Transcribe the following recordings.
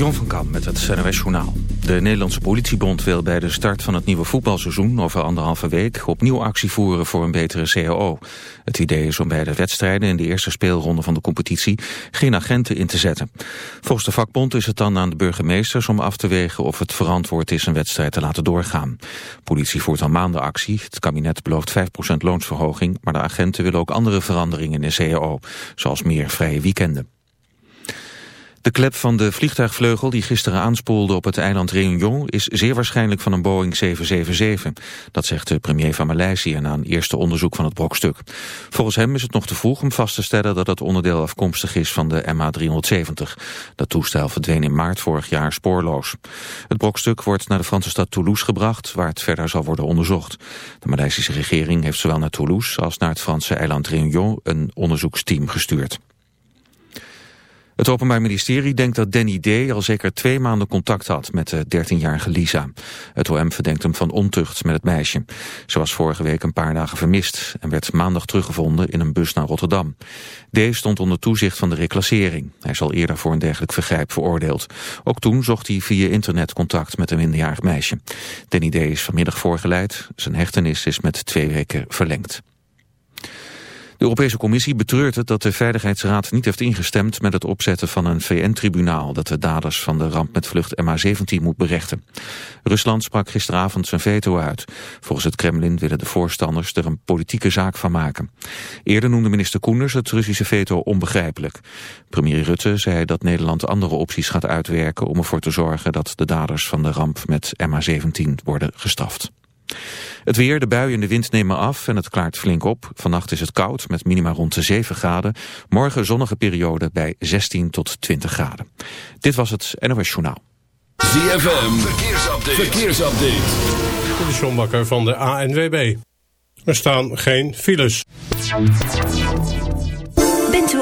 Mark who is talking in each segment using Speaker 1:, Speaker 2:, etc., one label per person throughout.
Speaker 1: Jon van Kam met het NOS Journaal. De Nederlandse politiebond wil bij de start van het nieuwe voetbalseizoen over anderhalve week opnieuw actie voeren voor een betere CAO. Het idee is om bij de wedstrijden in de eerste speelronde van de competitie geen agenten in te zetten. Volgens de vakbond is het dan aan de burgemeesters om af te wegen of het verantwoord is een wedstrijd te laten doorgaan. Politie voert al maanden actie. Het kabinet belooft 5% loonsverhoging, maar de agenten willen ook andere veranderingen in de CAO, zoals meer vrije weekenden. De klep van de vliegtuigvleugel die gisteren aanspoelde op het eiland Réunion is zeer waarschijnlijk van een Boeing 777. Dat zegt de premier van Maleisië na een eerste onderzoek van het brokstuk. Volgens hem is het nog te vroeg om vast te stellen dat het onderdeel afkomstig is van de MH370. Dat toestel verdween in maart vorig jaar spoorloos. Het brokstuk wordt naar de Franse stad Toulouse gebracht, waar het verder zal worden onderzocht. De Maleisische regering heeft zowel naar Toulouse als naar het Franse eiland Réunion een onderzoeksteam gestuurd. Het Openbaar Ministerie denkt dat Danny D. al zeker twee maanden contact had met de 13-jarige Lisa. Het OM verdenkt hem van ontucht met het meisje. Ze was vorige week een paar dagen vermist en werd maandag teruggevonden in een bus naar Rotterdam. D. stond onder toezicht van de reclassering. Hij is al eerder voor een dergelijk vergrijp veroordeeld. Ook toen zocht hij via internet contact met een minderjarig meisje. Danny D. is vanmiddag voorgeleid. Zijn hechtenis is met twee weken verlengd. De Europese Commissie betreurt het dat de Veiligheidsraad niet heeft ingestemd met het opzetten van een VN-tribunaal dat de daders van de ramp met vlucht MH17 moet berechten. Rusland sprak gisteravond zijn veto uit. Volgens het Kremlin willen de voorstanders er een politieke zaak van maken. Eerder noemde minister Koenders het Russische veto onbegrijpelijk. Premier Rutte zei dat Nederland andere opties gaat uitwerken om ervoor te zorgen dat de daders van de ramp met MH17 worden gestraft. Het weer, de buien en de wind nemen af en het klaart flink op. Vannacht is het koud met minima rond de 7 graden. Morgen zonnige periode bij 16 tot 20 graden. Dit was het NOS Journaal.
Speaker 2: ZFM, verkeersupdate. verkeersupdate.
Speaker 3: De Sjombakker van de ANWB. Er staan geen files.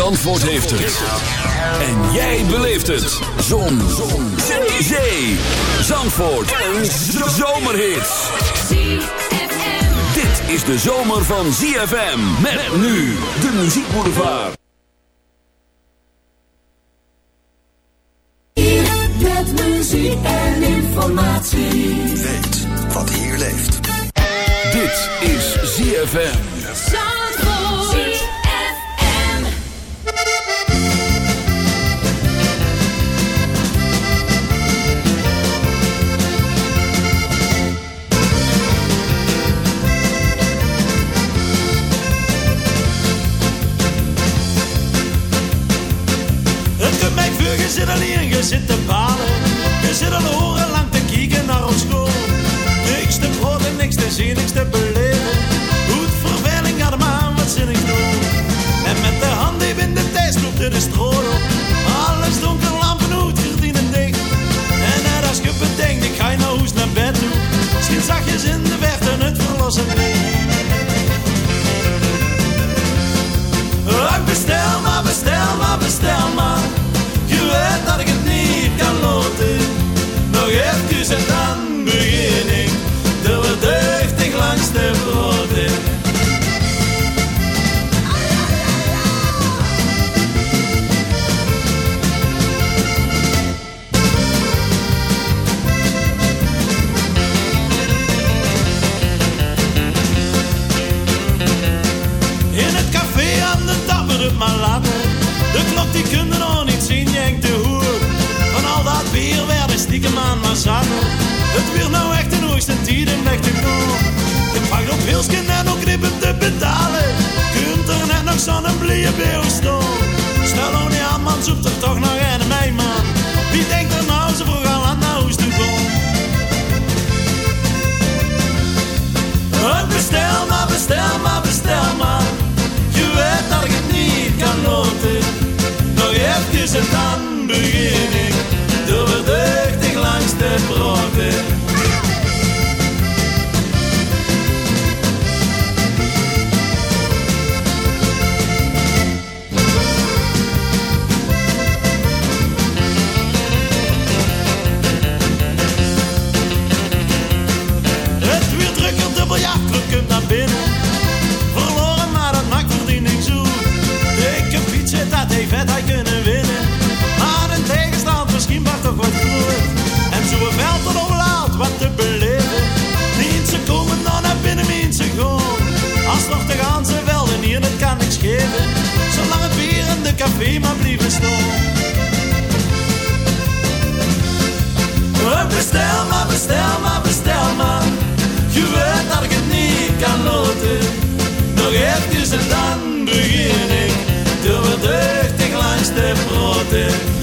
Speaker 2: Zandvoort heeft het. En jij beleeft het. Zon. Zon. Zee. Zee. Zandvoort. Een zomerhit. Dit is de zomer van ZFM. Met nu de muziekboulevard.
Speaker 4: Met muziek en informatie.
Speaker 5: Weet wat hier leeft.
Speaker 2: Dit is ZFM.
Speaker 6: Je zit alleen, je zit te balen. Je zit al horen lang te kijken naar ons school. Niks te proten, niks te zien, niks te beleven. Goed verveling gaat wat zin ik doen. En met de hand die in de tijd loopt er de stroom op. Alles donker, lampen uit, verdienen dicht. En net als je bedenkt, ik ga je nou hoes naar bed toe. Schiet zachtjes in de verte het verlossen Bestel maar, bestel maar, bestel maar dat ik het niet kan loten. Nog even en dan begin ik, de deugdig langs de boot. Het weer nou echt in hoogste tijden echt in boel. Ik pakt op wilsken en nog knippen te betalen. Kunt er net nog zo'n blije beeld staan. Stel nou niet aan, man, zoekt er toch nog een mij, man. Wie denkt er nou, ze vroeg al aan nou is doen. Bestel maar, bestel maar, bestel maar. Je weet dat ik het niet kan loten. Nog even en dan langs hier, dat kan niks geven. Zolang het bier in de café maar blijven. Oh, Bestel maar, bestel maar, bestel maar. Je weet dat ik het niet kan loten. Nog eventjes en dan begin ik. Door wat deugdig langs de broden.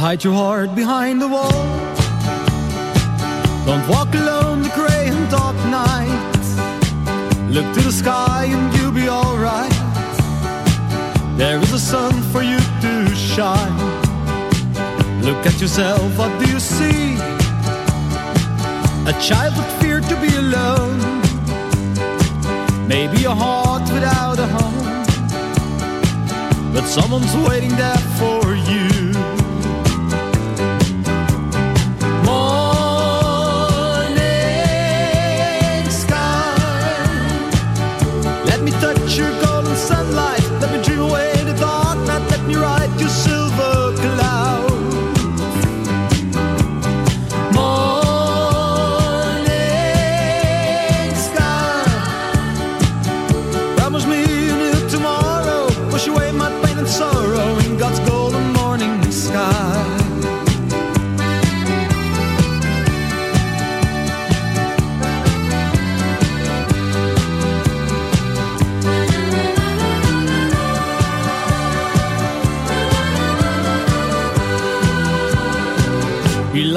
Speaker 7: Hide your heart behind the wall. Don't walk alone the gray and dark night. Look to the sky and you'll be alright. There is a sun for you to shine. Look at yourself, what do you see? A child that feared to be alone. Maybe a heart without a home. But someone's waiting there for you.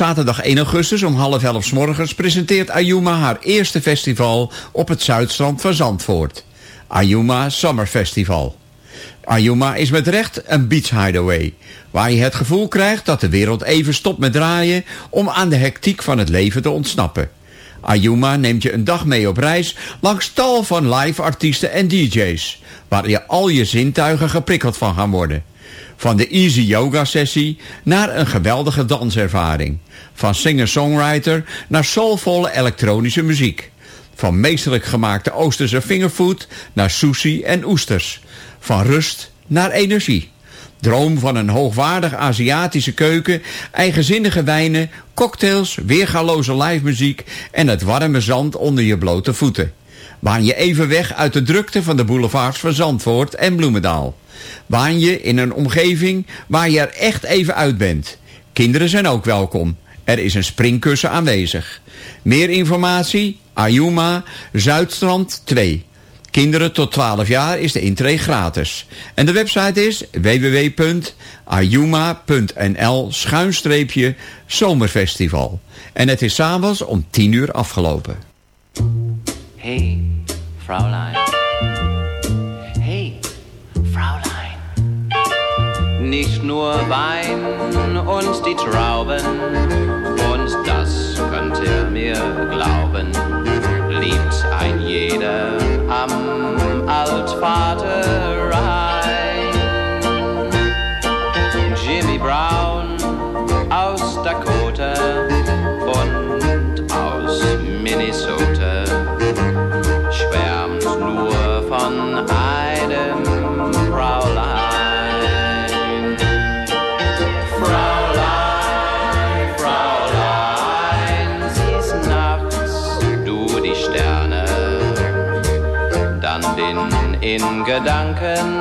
Speaker 8: Zaterdag 1 augustus om half elf 's morgens presenteert Ayuma haar eerste festival op het zuidstrand van Zandvoort. Ayuma Summer Festival. Ayuma is met recht een beach hideaway, waar je het gevoel krijgt dat de wereld even stopt met draaien om aan de hectiek van het leven te ontsnappen. Ayuma neemt je een dag mee op reis langs tal van live artiesten en DJ's, waar je al je zintuigen geprikkeld van gaan worden. Van de easy yoga sessie naar een geweldige danservaring. Van singer-songwriter naar soulvolle elektronische muziek. Van meesterlijk gemaakte Oosterse fingerfood naar sushi en oesters. Van rust naar energie. Droom van een hoogwaardig Aziatische keuken, eigenzinnige wijnen, cocktails, weergaloze live muziek en het warme zand onder je blote voeten. Waan je even weg uit de drukte van de boulevards van Zandvoort en Bloemendaal. Waan je in een omgeving waar je er echt even uit bent. Kinderen zijn ook welkom. Er is een springkussen aanwezig. Meer informatie? Ayuma, Zuidstrand 2. Kinderen tot 12 jaar is de intree gratis. En de website is www.ayuma.nl schuinstreepje zomerfestival. En het is s'avonds om 10 uur afgelopen.
Speaker 9: Hey, Fraulein. Hey, Fraulein. Nicht nur Wein und die Trauben, und das könnt ihr mir glauben, liebt ein jeder am Altvater in Gedanken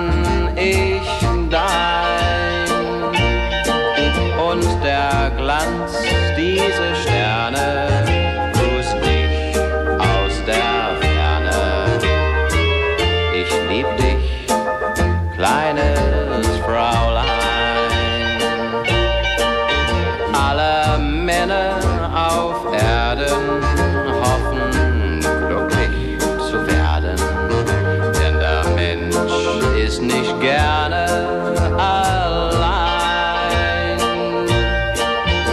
Speaker 9: nicht gerne allein.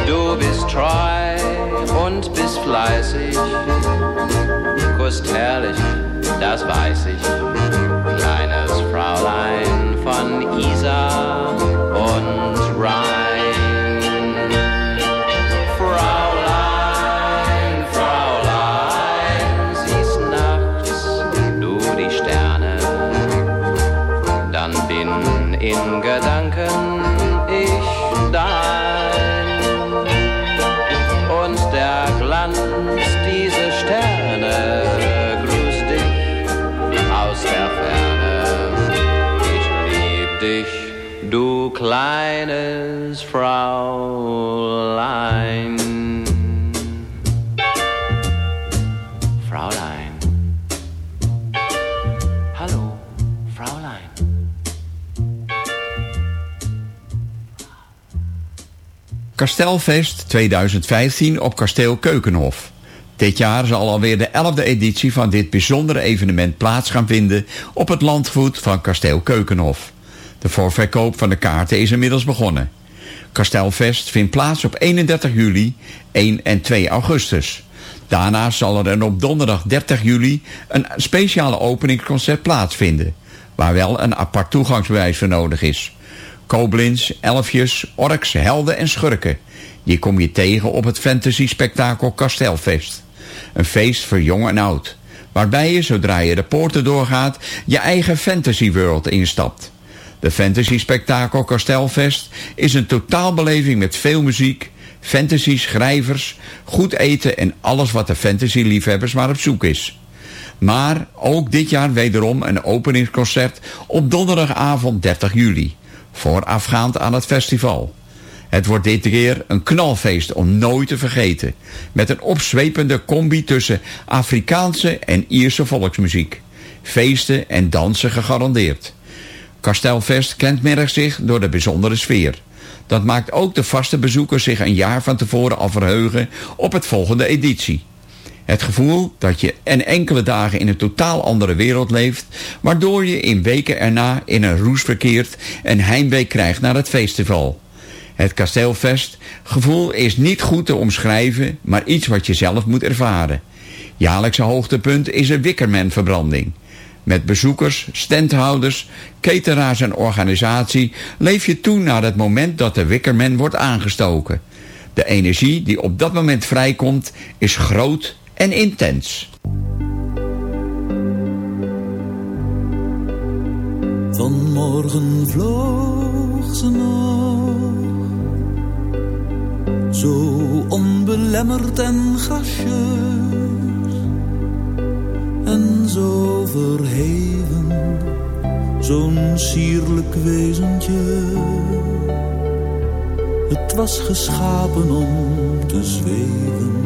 Speaker 9: Du bist treu und bist fleißig, kust herrlich, das weiß ich.
Speaker 8: Kastelfest 2015 op Kasteel Keukenhof. Dit jaar zal alweer de 11e editie van dit bijzondere evenement plaats gaan vinden op het landgoed van Kasteel Keukenhof. De voorverkoop van de kaarten is inmiddels begonnen. Kastelfest vindt plaats op 31 juli, 1 en 2 augustus. Daarnaast zal er op donderdag 30 juli een speciale openingsconcert plaatsvinden, waar wel een apart toegangsbewijs voor nodig is. Koblenz, elfjes, orks, helden en schurken. Die kom je tegen op het fantasy-spektakel Kastelfest. Een feest voor jong en oud. Waarbij je, zodra je de poorten doorgaat, je eigen fantasy world instapt. De fantasy-spektakel Kastelfest is een totaalbeleving met veel muziek, fantasy schrijvers, goed eten en alles wat de fantasy-liefhebbers maar op zoek is. Maar ook dit jaar wederom een openingsconcert op donderdagavond 30 juli voorafgaand aan het festival. Het wordt dit keer een knalfeest om nooit te vergeten. Met een opzwepende combi tussen Afrikaanse en Ierse volksmuziek. Feesten en dansen gegarandeerd. Kastelfest kenmerkt zich door de bijzondere sfeer. Dat maakt ook de vaste bezoekers zich een jaar van tevoren al verheugen op het volgende editie. Het gevoel dat je en enkele dagen in een totaal andere wereld leeft, waardoor je in weken erna in een roes verkeert en heimwee krijgt naar het festival. Het kasteelfest gevoel is niet goed te omschrijven, maar iets wat je zelf moet ervaren. Jaarlijkse hoogtepunt is een Wickerman-verbranding. Met bezoekers, standhouders, cateraars en organisatie leef je toe naar het moment dat de Wickerman wordt aangestoken. De energie die op dat moment vrijkomt is groot en intens.
Speaker 10: Vanmorgen vloog ze nog, zo onbelemmerd en gracieus, en zo verheven, zo'n sierlijk wezentje. Het was geschapen om te zweven,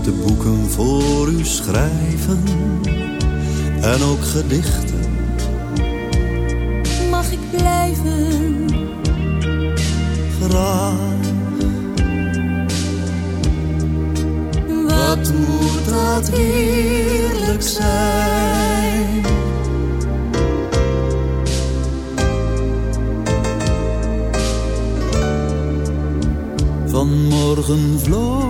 Speaker 10: Allermooiste boeken voor u schrijven. En ook gedichten.
Speaker 11: Mag ik blijven?
Speaker 10: Graag.
Speaker 11: Wat moet dat heerlijk zijn?
Speaker 10: Vanmorgen vloog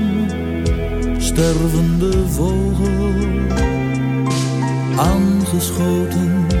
Speaker 10: Stervende vogel, aangeschoten.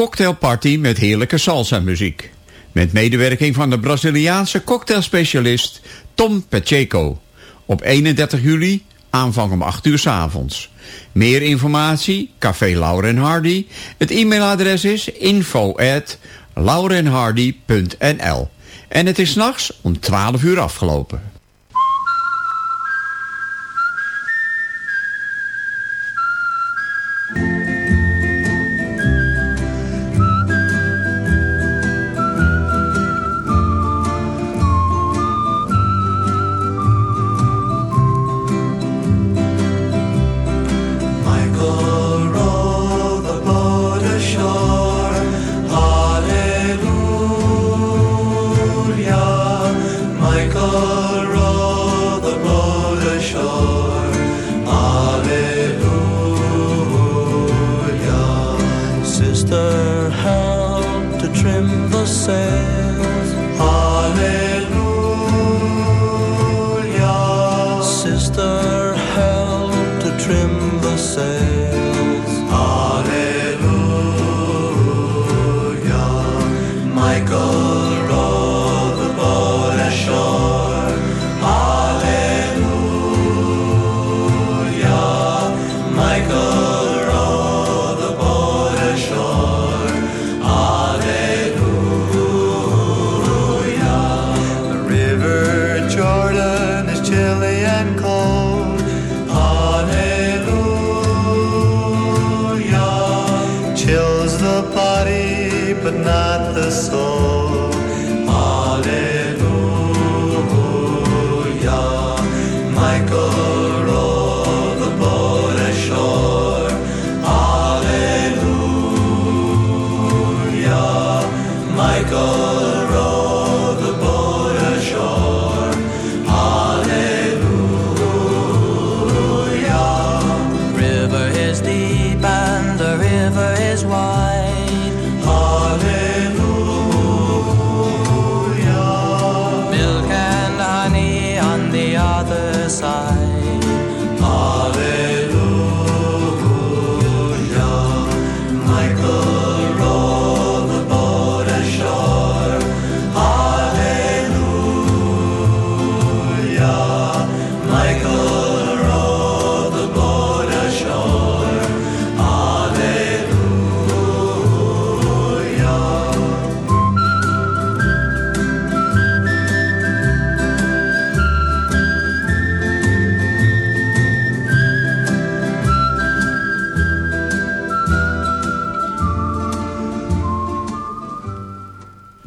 Speaker 12: cocktailparty met heerlijke salsa-muziek. Met medewerking van de Braziliaanse cocktailspecialist Tom Pacheco. Op 31 juli, aanvang om 8 uur s avonds. Meer informatie, Café Lauren Hardy. Het e-mailadres is info.laurenhardy.nl. En het is s'nachts om 12 uur afgelopen.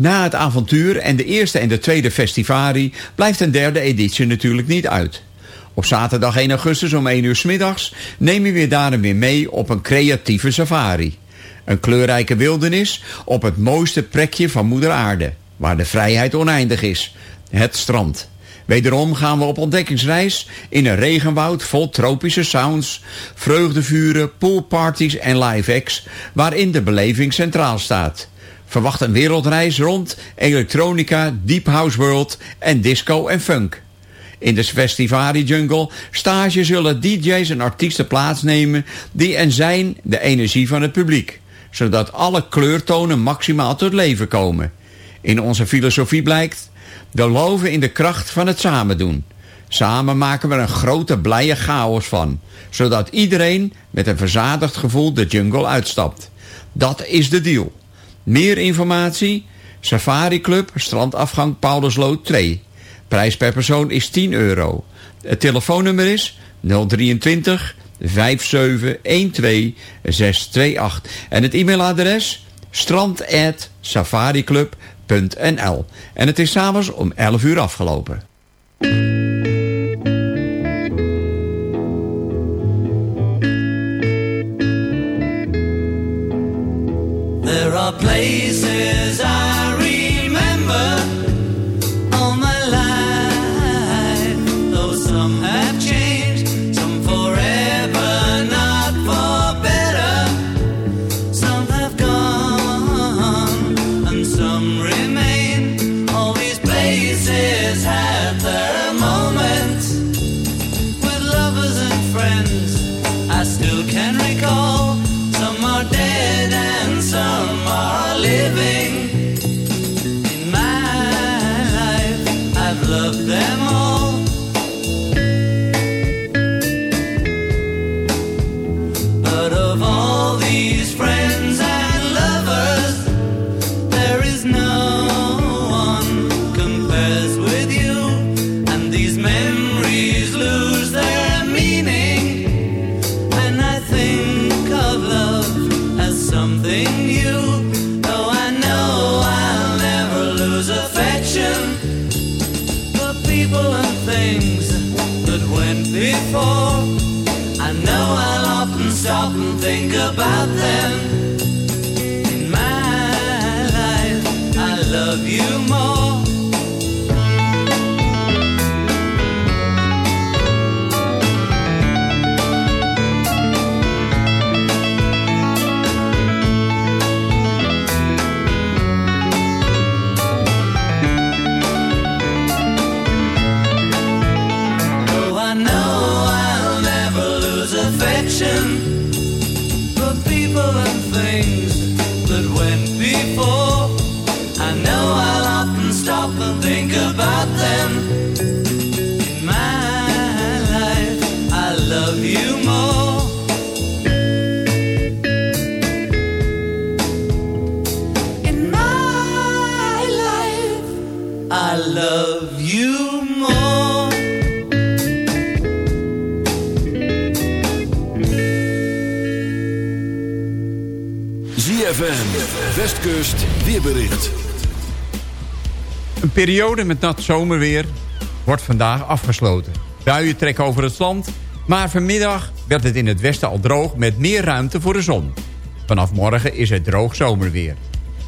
Speaker 8: Na het avontuur en de eerste en de tweede festivari blijft een derde editie natuurlijk niet uit. Op zaterdag 1 augustus om 1 uur 's middags neem je weer daarom weer mee op een creatieve safari. Een kleurrijke wildernis op het mooiste plekje van moeder aarde, waar de vrijheid oneindig is, het strand. Wederom gaan we op ontdekkingsreis in een regenwoud vol tropische sounds, vreugdevuren, poolparties en live acts, waarin de beleving centraal staat. Verwacht een wereldreis rond elektronica, deep house world en disco en funk. In de Festivari Jungle stage zullen DJ's en artiesten plaatsnemen die en zijn de energie van het publiek, zodat alle kleurtonen maximaal tot leven komen. In onze filosofie blijkt, geloven in de kracht van het samen doen. Samen maken we een grote blije chaos van, zodat iedereen met een verzadigd gevoel de jungle uitstapt. Dat is de deal. Meer informatie? Safari Club, strandafgang Paulusloot 2. Prijs per persoon is 10 euro. Het telefoonnummer is 023 5712 628. En het e-mailadres strand@safariclub.nl. En het is s'avonds om 11 uur afgelopen.
Speaker 13: direction Westkust, weerbericht.
Speaker 8: Een periode met nat zomerweer wordt vandaag afgesloten. Buien trekken over het land, maar vanmiddag werd het in het westen al droog met meer ruimte voor de zon. Vanaf morgen is het droog zomerweer.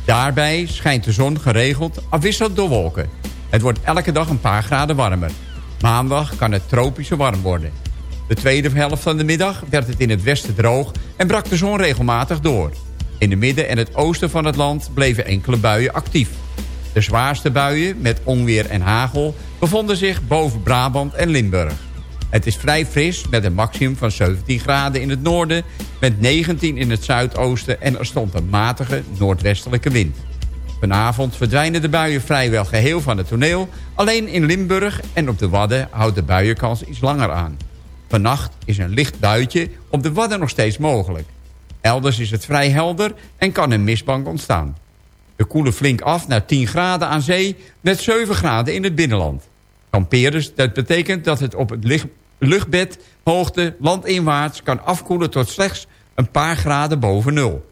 Speaker 8: Daarbij schijnt de zon geregeld afwisselend door wolken. Het wordt elke dag een paar graden warmer. Maandag kan het tropische warm worden. De tweede helft van de middag werd het in het westen droog en brak de zon regelmatig door. In de midden en het oosten van het land bleven enkele buien actief. De zwaarste buien met onweer en hagel bevonden zich boven Brabant en Limburg. Het is vrij fris met een maximum van 17 graden in het noorden... met 19 in het zuidoosten en er stond een matige noordwestelijke wind. Vanavond verdwijnen de buien vrijwel geheel van het toneel. Alleen in Limburg en op de Wadden houdt de buienkans iets langer aan. Vannacht is een licht buitje op de Wadden nog steeds mogelijk. Elders is het vrij helder en kan een mistbank ontstaan. We koelen flink af naar 10 graden aan zee met 7 graden in het binnenland. Kampeerders, dat betekent dat het op het luchtbed hoogte landinwaarts kan afkoelen tot slechts een paar graden boven nul.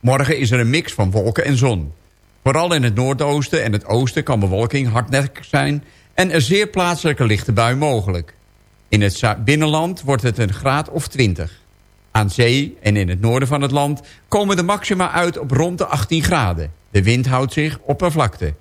Speaker 8: Morgen is er een mix van wolken en zon. Vooral in het noordoosten en het oosten kan bewolking hardnekkig zijn... en een zeer plaatselijke lichte bui mogelijk. In het binnenland wordt het een graad of 20. Aan zee en in het noorden van het land komen de maxima uit op rond de 18 graden. De wind houdt zich op een vlakte.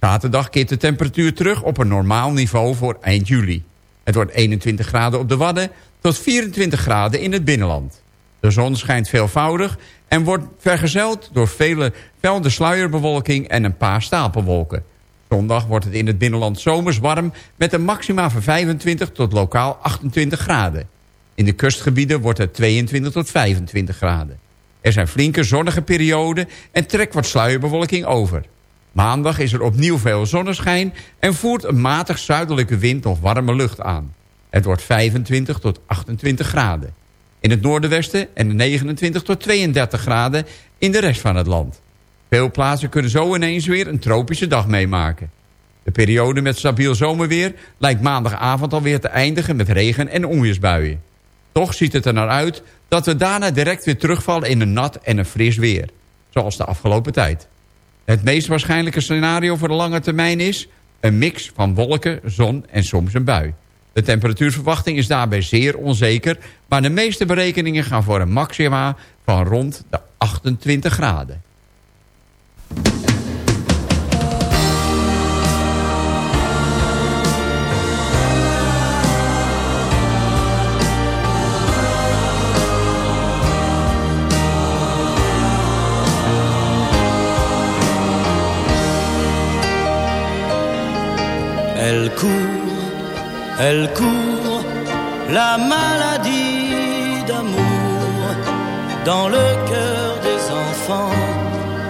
Speaker 8: Zaterdag keert de temperatuur terug op een normaal niveau voor eind juli. Het wordt 21 graden op de Wadden tot 24 graden in het binnenland. De zon schijnt veelvoudig en wordt vergezeld door vele velde sluierbewolking en een paar stapelwolken. Zondag wordt het in het binnenland zomers warm met een maxima van 25 tot lokaal 28 graden. In de kustgebieden wordt het 22 tot 25 graden. Er zijn flinke zonnige perioden en trekt wat sluierbewolking over. Maandag is er opnieuw veel zonneschijn en voert een matig zuidelijke wind of warme lucht aan. Het wordt 25 tot 28 graden. In het noordenwesten en 29 tot 32 graden in de rest van het land. Veel plaatsen kunnen zo ineens weer een tropische dag meemaken. De periode met stabiel zomerweer lijkt maandagavond alweer te eindigen met regen- en onweersbuien. Toch ziet het er naar uit dat we daarna direct weer terugvallen in een nat en een fris weer. Zoals de afgelopen tijd. Het meest waarschijnlijke scenario voor de lange termijn is... een mix van wolken, zon en soms een bui. De temperatuurverwachting is daarbij zeer onzeker... maar de meeste berekeningen gaan voor een maxima van rond de 28 graden.
Speaker 9: Elle court, elle court, la maladie d'amour dans le cœur des enfants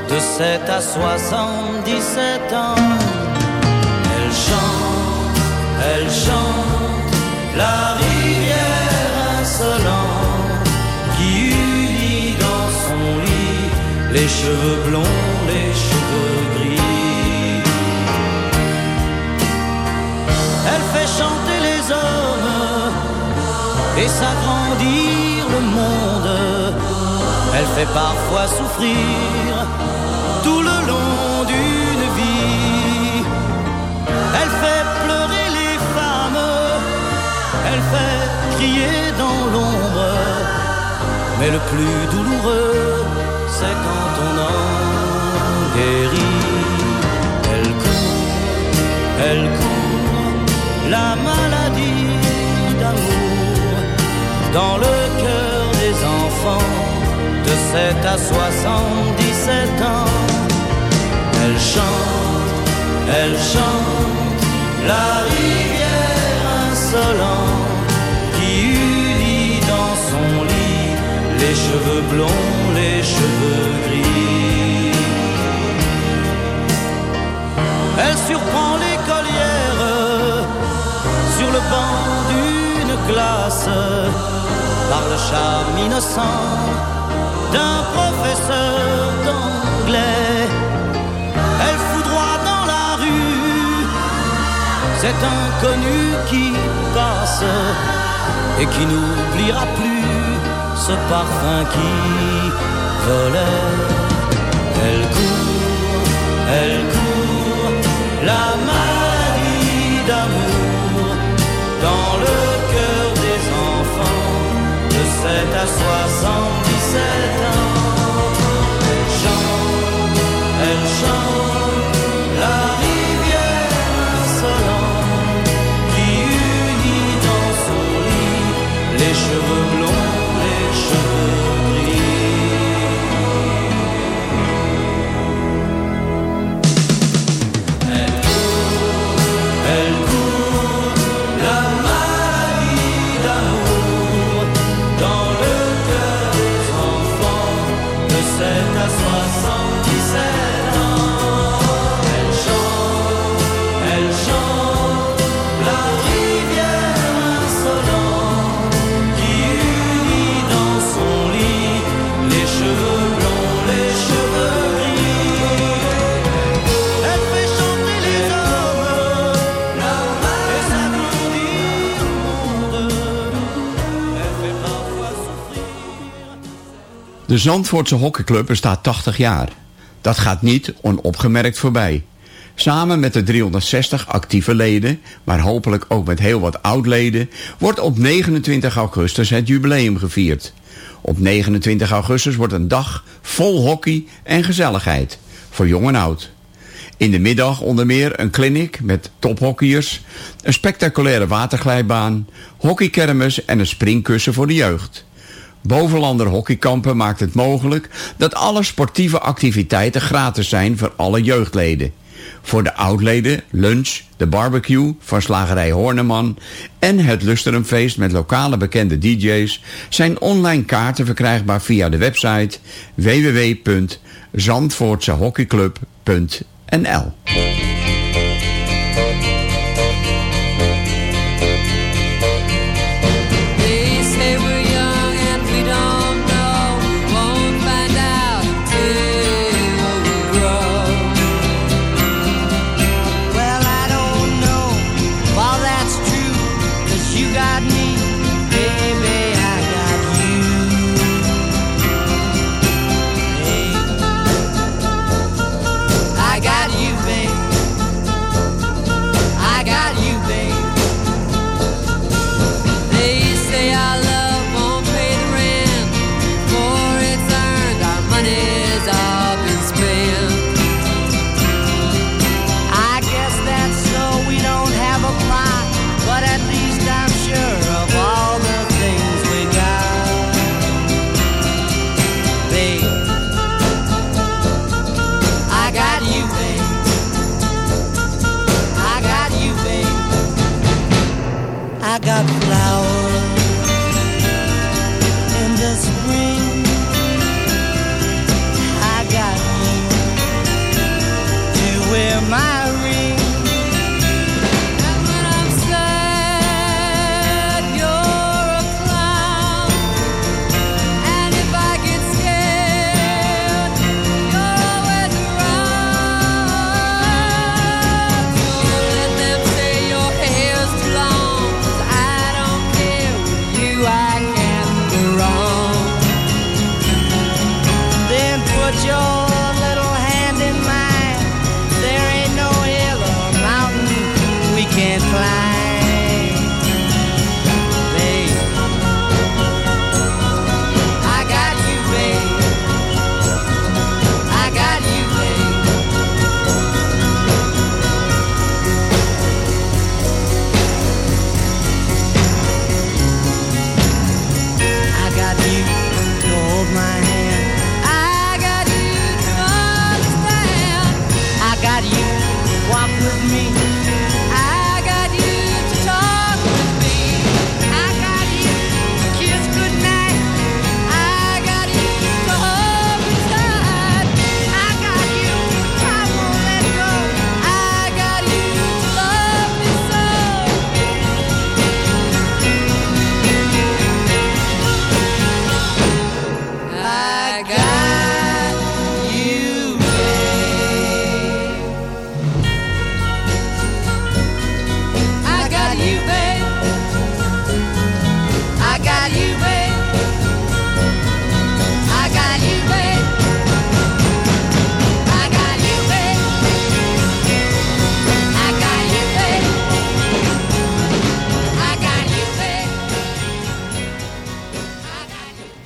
Speaker 9: de 7 à 77 ans. Elle chante, elle chante, la rivière insolente qui unit dans son lit les cheveux blonds, les cheveux chanter les hommes et s'agrandir le monde. Elle fait parfois souffrir tout le long d'une vie. Elle fait pleurer les femmes, elle fait crier dans l'ombre. Mais le plus douloureux, dans le cœur des enfants de 7 à 77 ans. Elle chante, elle chante, la rivière insolente qui unit dans son lit les cheveux blonds, les cheveux gris. Elle surprend l'écolière sur le banc d'une classe par le charme innocent d'un professeur d'anglais. Elle foudroie dans la rue cet inconnu qui passe et qui n'oubliera plus ce parfum qui volait. Elle De
Speaker 8: Zandvoortse hockeyclub bestaat 80 jaar. Dat gaat niet onopgemerkt voorbij. Samen met de 360 actieve leden, maar hopelijk ook met heel wat oud-leden... wordt op 29 augustus het jubileum gevierd. Op 29 augustus wordt een dag vol hockey en gezelligheid. Voor jong en oud. In de middag onder meer een clinic met tophockeyers... een spectaculaire waterglijbaan, hockeykermis en een springkussen voor de jeugd. Bovenlander hockeykampen maakt het mogelijk dat alle sportieve activiteiten gratis zijn voor alle jeugdleden. Voor de oudleden lunch, de barbecue van slagerij Horneman en het Lusterumfeest met lokale bekende DJ's zijn online kaarten verkrijgbaar via de website www.zandvoortsehockeyclub.nl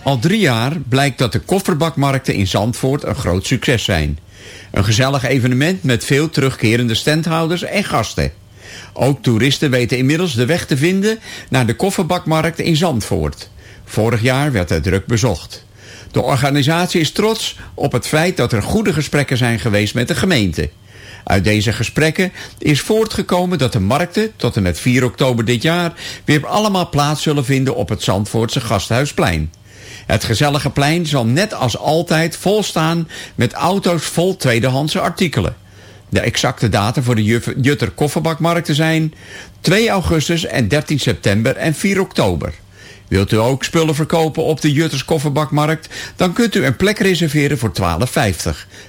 Speaker 8: Al drie jaar blijkt dat de kofferbakmarkten in Zandvoort een groot succes zijn. Een gezellig evenement met veel terugkerende standhouders en gasten. Ook toeristen weten inmiddels de weg te vinden naar de kofferbakmarkt in Zandvoort. Vorig jaar werd hij druk bezocht. De organisatie is trots op het feit dat er goede gesprekken zijn geweest met de gemeente. Uit deze gesprekken is voortgekomen dat de markten tot en met 4 oktober dit jaar weer allemaal plaats zullen vinden op het Zandvoortse Gasthuisplein. Het gezellige plein zal net als altijd vol staan met auto's vol tweedehandse artikelen. De exacte data voor de Jutter Kofferbakmarkten zijn 2 augustus en 13 september en 4 oktober. Wilt u ook spullen verkopen op de Jutters Kofferbakmarkt? Dan kunt u een plek reserveren voor 12,50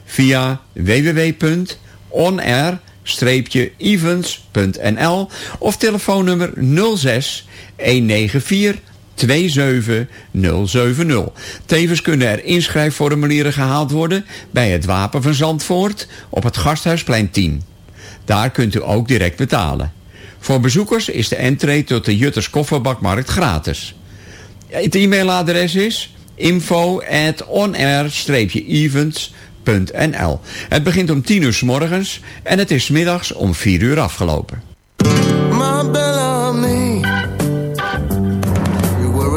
Speaker 8: via www.onair-events.nl of telefoonnummer 06 194 27070. Tevens kunnen er inschrijfformulieren gehaald worden bij het Wapen van Zandvoort op het Gasthuisplein 10. Daar kunt u ook direct betalen. Voor bezoekers is de entree tot de Jutters Kofferbakmarkt gratis. Het e-mailadres is info at onair-events.nl Het begint om 10 uur s morgens en het is middags om 4 uur afgelopen.
Speaker 14: My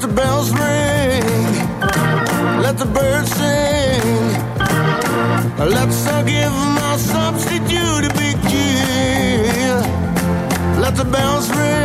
Speaker 14: The bells ring, let the birds sing, let's not give my substitute to be cubs ring,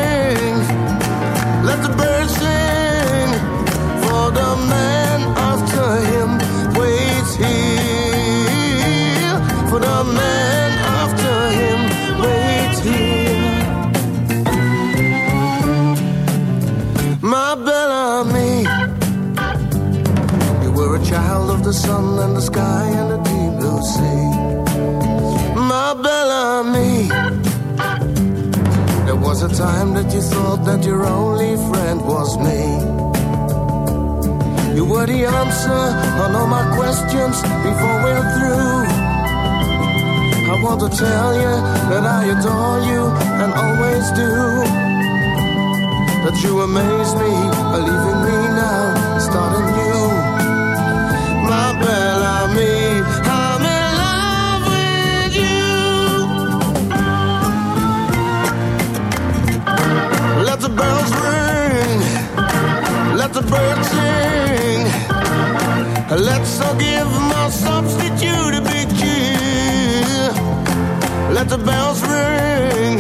Speaker 14: time that you thought that your only friend was me. You were the answer on all my questions before we're through. I want to tell you that I adore you and always do. That you amaze me, believing me now, starting. Let's all give my substitute a big cheer. Let the bells ring,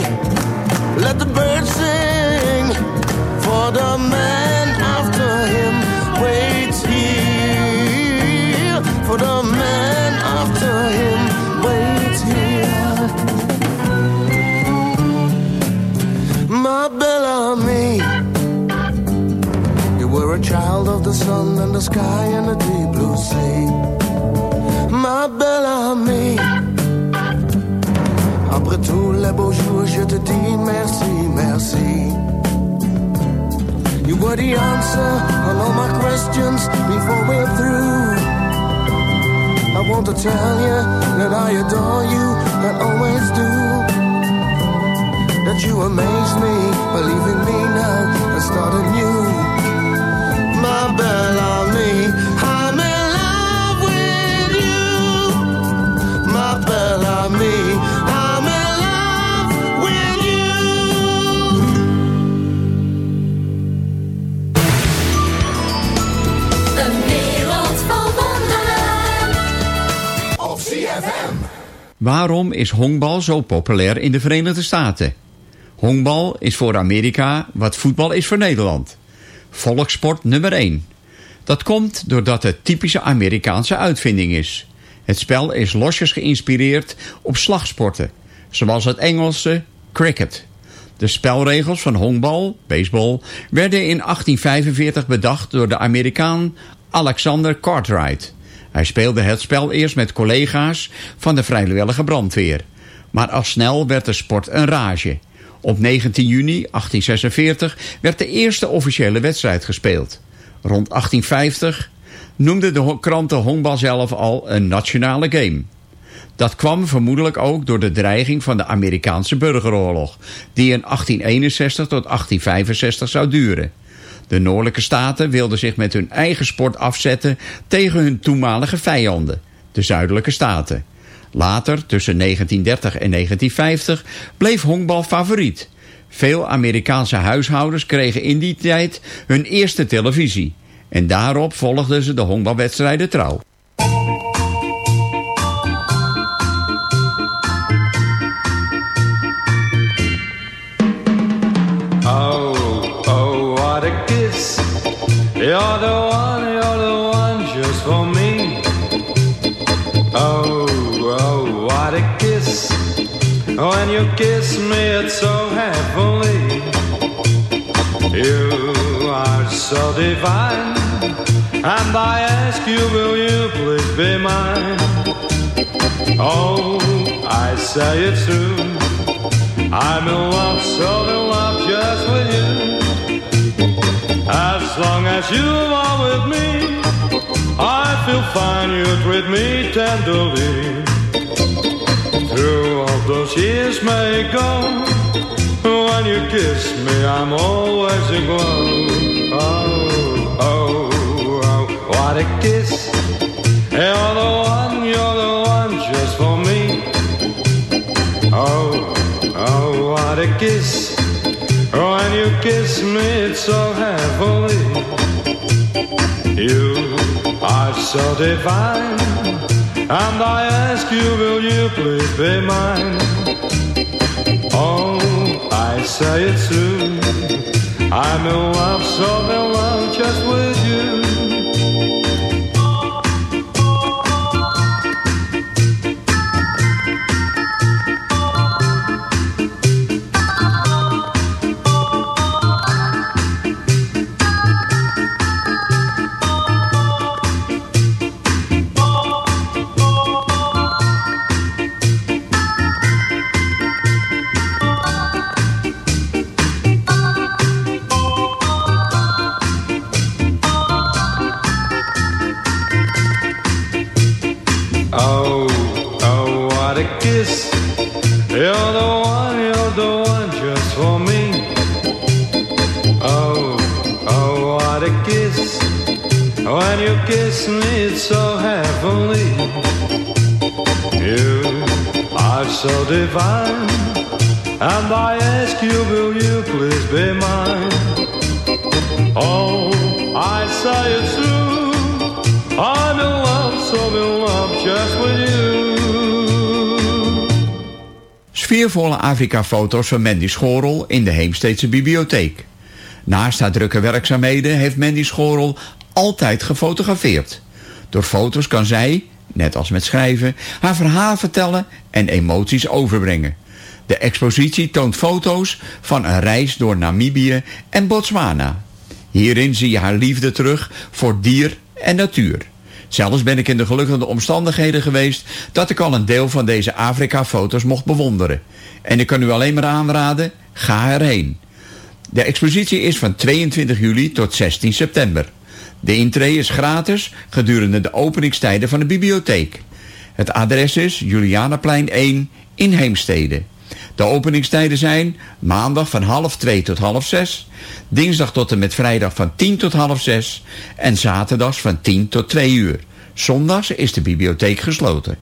Speaker 14: of the sun and the sky and the deep blue sea. Ma Bellamy. Après tous les beaux jours, je te dis merci, merci. You were the answer on all my questions before we're through. I want to tell you that I adore you and always do. That you amaze me, believing me now and starting new.
Speaker 8: Waarom is honkbal zo populair in de Verenigde Staten? Honkbal is voor Amerika wat voetbal is voor Nederland. Volkssport nummer 1. Dat komt doordat het typische Amerikaanse uitvinding is. Het spel is losjes geïnspireerd op slagsporten, zoals het Engelse cricket. De spelregels van honkbal, baseball, werden in 1845 bedacht door de Amerikaan Alexander Cartwright. Hij speelde het spel eerst met collega's van de vrijwillige brandweer. Maar al snel werd de sport een rage. Op 19 juni 1846 werd de eerste officiële wedstrijd gespeeld. Rond 1850 noemde de kranten honkbal zelf al een nationale game. Dat kwam vermoedelijk ook door de dreiging van de Amerikaanse burgeroorlog... die in 1861 tot 1865 zou duren. De noordelijke staten wilden zich met hun eigen sport afzetten... tegen hun toenmalige vijanden, de zuidelijke staten. Later, tussen 1930 en 1950, bleef honkbal favoriet. Veel Amerikaanse huishoudens kregen in die tijd hun eerste televisie. En daarop volgden ze de honkbalwedstrijden trouw. Oh, oh, what a kiss. You're the one.
Speaker 15: Oh, when you kiss me, it's so heavenly. You are so divine. And I ask you, will you please be mine? Oh, I say it's true. I'm in love, so in love just with you. As long as you are with me, I feel fine, you treat me tenderly. Through all those years may go, when you kiss me, I'm always aglow. Oh, oh, oh, what a kiss. You're the one, you're the one just for me. Oh, oh, what a kiss. When you kiss me, it's so heavenly. You are so divine. And I ask you, will you please be mine? Oh, I say it's true. I'm in love, so in love just with you. Oh, oh, what a kiss. You're the one, you're the one just for me. Oh, oh, what a kiss. When you kiss me, it's so heavenly. You are so divine. And I ask you, will you please be mine? Oh, I say it's true. I'm in love,
Speaker 8: Sfeervolle Afrika-foto's van Mandy Schorel in de Heemsteedse bibliotheek. Naast haar drukke werkzaamheden heeft Mandy Schorel altijd gefotografeerd. Door foto's kan zij, net als met schrijven, haar verhaal vertellen en emoties overbrengen. De expositie toont foto's van een reis door Namibië en Botswana. Hierin zie je haar liefde terug voor dier en natuur. Zelfs ben ik in de gelukkige omstandigheden geweest dat ik al een deel van deze Afrika-foto's mocht bewonderen. En ik kan u alleen maar aanraden, ga erheen. De expositie is van 22 juli tot 16 september. De intree is gratis gedurende de openingstijden van de bibliotheek. Het adres is Julianaplein 1 in Heemstede. De openingstijden zijn maandag van half 2 tot half 6, dinsdag tot en met vrijdag van 10 tot half 6 en zaterdags van 10 tot 2 uur. Zondags is de bibliotheek gesloten.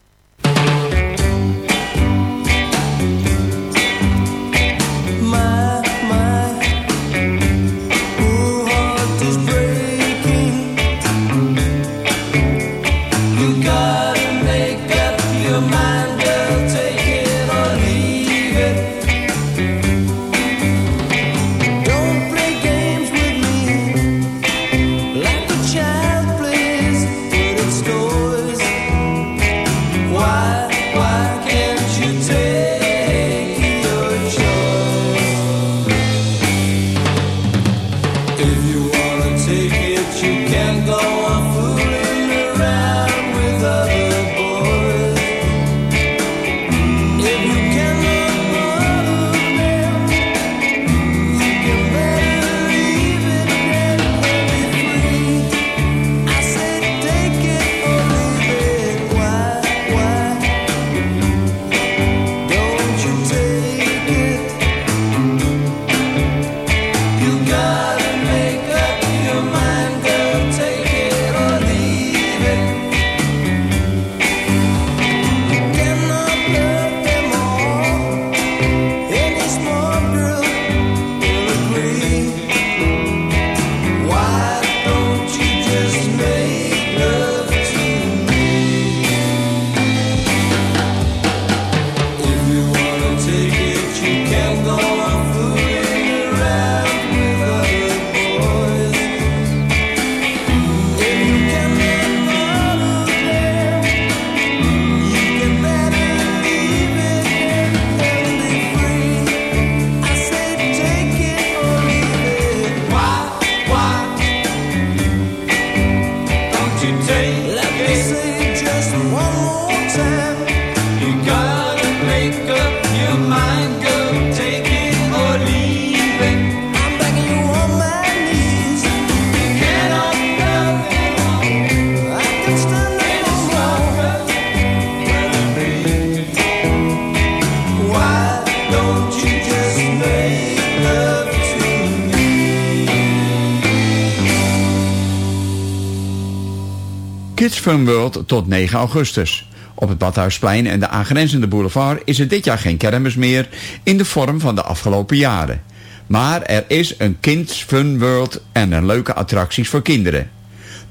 Speaker 8: Fun World tot 9 augustus. Op het Badhuisplein en de aangrenzende boulevard is er dit jaar geen kermis meer in de vorm van de afgelopen jaren. Maar er is een Kids Fun World en een leuke attracties voor kinderen.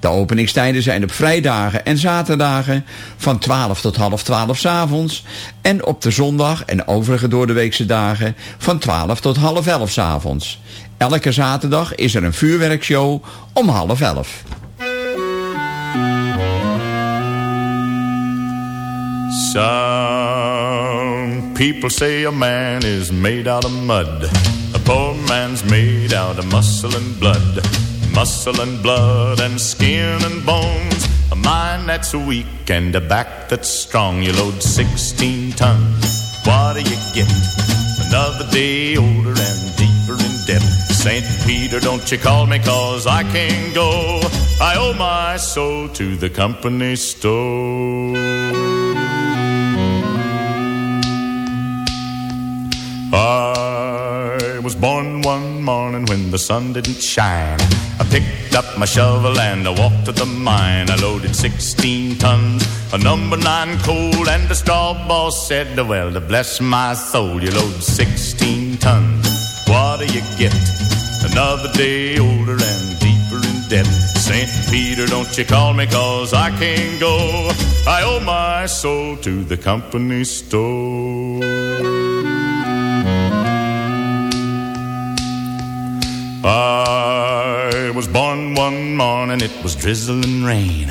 Speaker 8: De openingstijden zijn op vrijdagen en zaterdagen van 12 tot half 12 's avonds en op de zondag en overige doordeweekse dagen van 12 tot half 11 's avonds. Elke zaterdag is er een vuurwerkshow om half 11.
Speaker 16: Some people say a man is made out of mud. A poor man's made out of muscle and blood. Muscle and blood and skin and bones. A mind that's weak and a back that's strong. You load 16 tons. What do you get? Another day older and. St. Peter, don't you call me cause I can't go. I owe my soul to the company store. I was born one morning when the sun didn't shine. I picked up my shovel and I walked to the mine. I loaded 16 tons of number nine coal, and the straw boss said, Well, to bless my soul, you load 16 tons. What do you get? Another day older and deeper in debt. St. Peter, don't you call me cause I can't go. I owe my soul to the company store. I was born one morning, it was drizzling rain.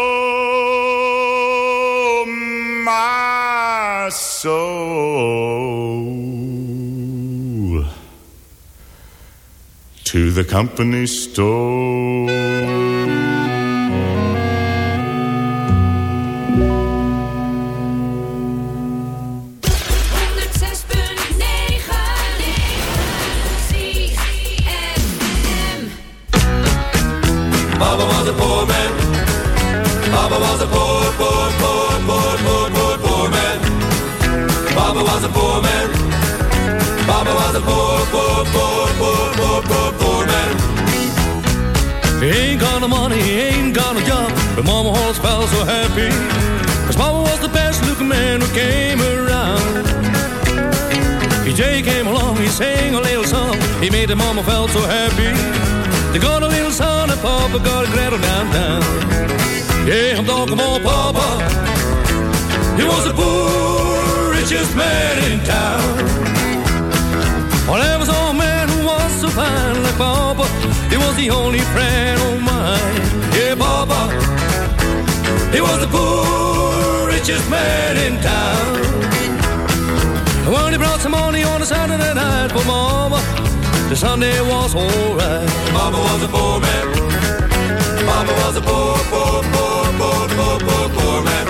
Speaker 16: soul to the company store.
Speaker 17: Baba was a poor man. Was a poor, poor, poor, Was a poor man. Was a poor, poor, poor, poor, poor, poor, poor man.
Speaker 6: Ain't got no money, he ain't got no job, but Mama always felt so happy. Cause Mama was the best looking man who came around. PJ came along, he sang a little song, he made the Mama felt so happy. They got a little son and Papa got a gretel downtown. Yeah, I'm talking about Papa. He was the poor richest man in town. Well, there was a man who was so fine like Papa. He was the only friend of mine. Yeah, Papa. He was the poor richest man in town. When he brought some money on a Saturday night for Mama, the Sunday was alright.
Speaker 17: Papa was a poor man. Papa was a poor, poor, poor, poor, poor, poor, poor man.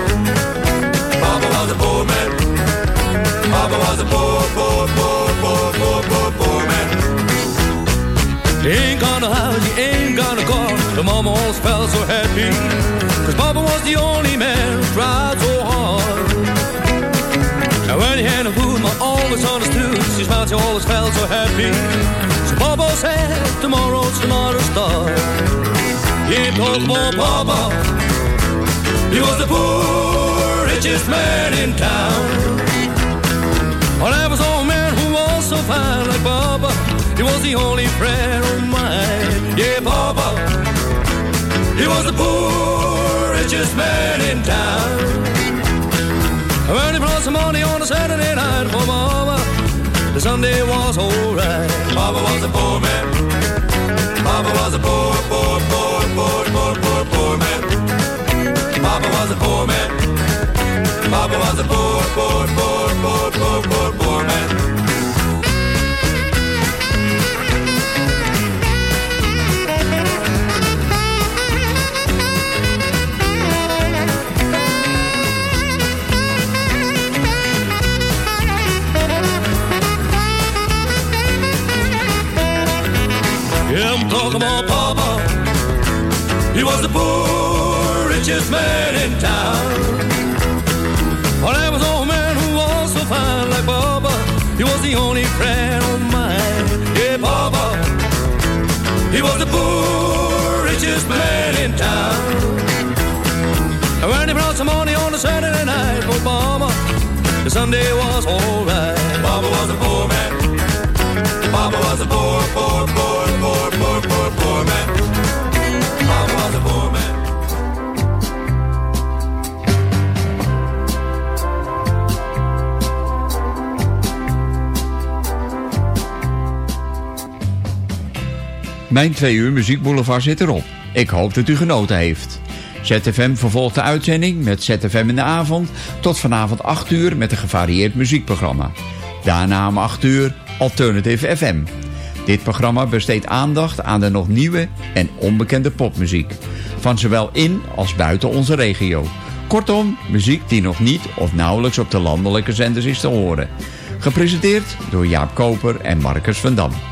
Speaker 17: Papa was a poor man. Papa was a poor, poor, poor, poor, poor, poor, poor man.
Speaker 6: He ain't got a house, he ain't got a car. The mama always felt so happy. Cause Papa was the only man who tried so hard. And when he had no food, Mom always understood. She smiled, she always felt so happy. So Papa said, tomorrow's another start. He talked about Papa.
Speaker 17: He was the poor richest man in town.
Speaker 6: Well, there was old man who was so fine like Papa. He was the only friend of mine.
Speaker 17: Yeah, Papa. He was the poor richest man in town.
Speaker 6: When he brought some money on a Saturday night for Mama, the Sunday was alright. Papa was a poor man. Papa was a poor, poor, poor, poor, poor, poor, poor man. Papa was a poor man. Papa was a poor, poor, poor, poor, poor, poor, poor man. Yeah, I'm talking about Papa. He was the poor, richest man in town. The only friend of mine. Yeah, Papa. He was the poor, richest man in town. And when he brought some money on a Saturday night for Papa, the Sunday was alright. Papa was a poor man. Papa was a poor, poor, poor, poor, poor
Speaker 8: Mijn twee uur muziekboulevard zit erop. Ik hoop dat u genoten heeft. ZFM vervolgt de uitzending met ZFM in de avond... tot vanavond 8 uur met een gevarieerd muziekprogramma. Daarna om 8 uur Alternative FM. Dit programma besteedt aandacht aan de nog nieuwe en onbekende popmuziek. Van zowel in als buiten onze regio. Kortom, muziek die nog niet of nauwelijks op de landelijke zenders is te horen. Gepresenteerd door Jaap Koper en Marcus van Dam.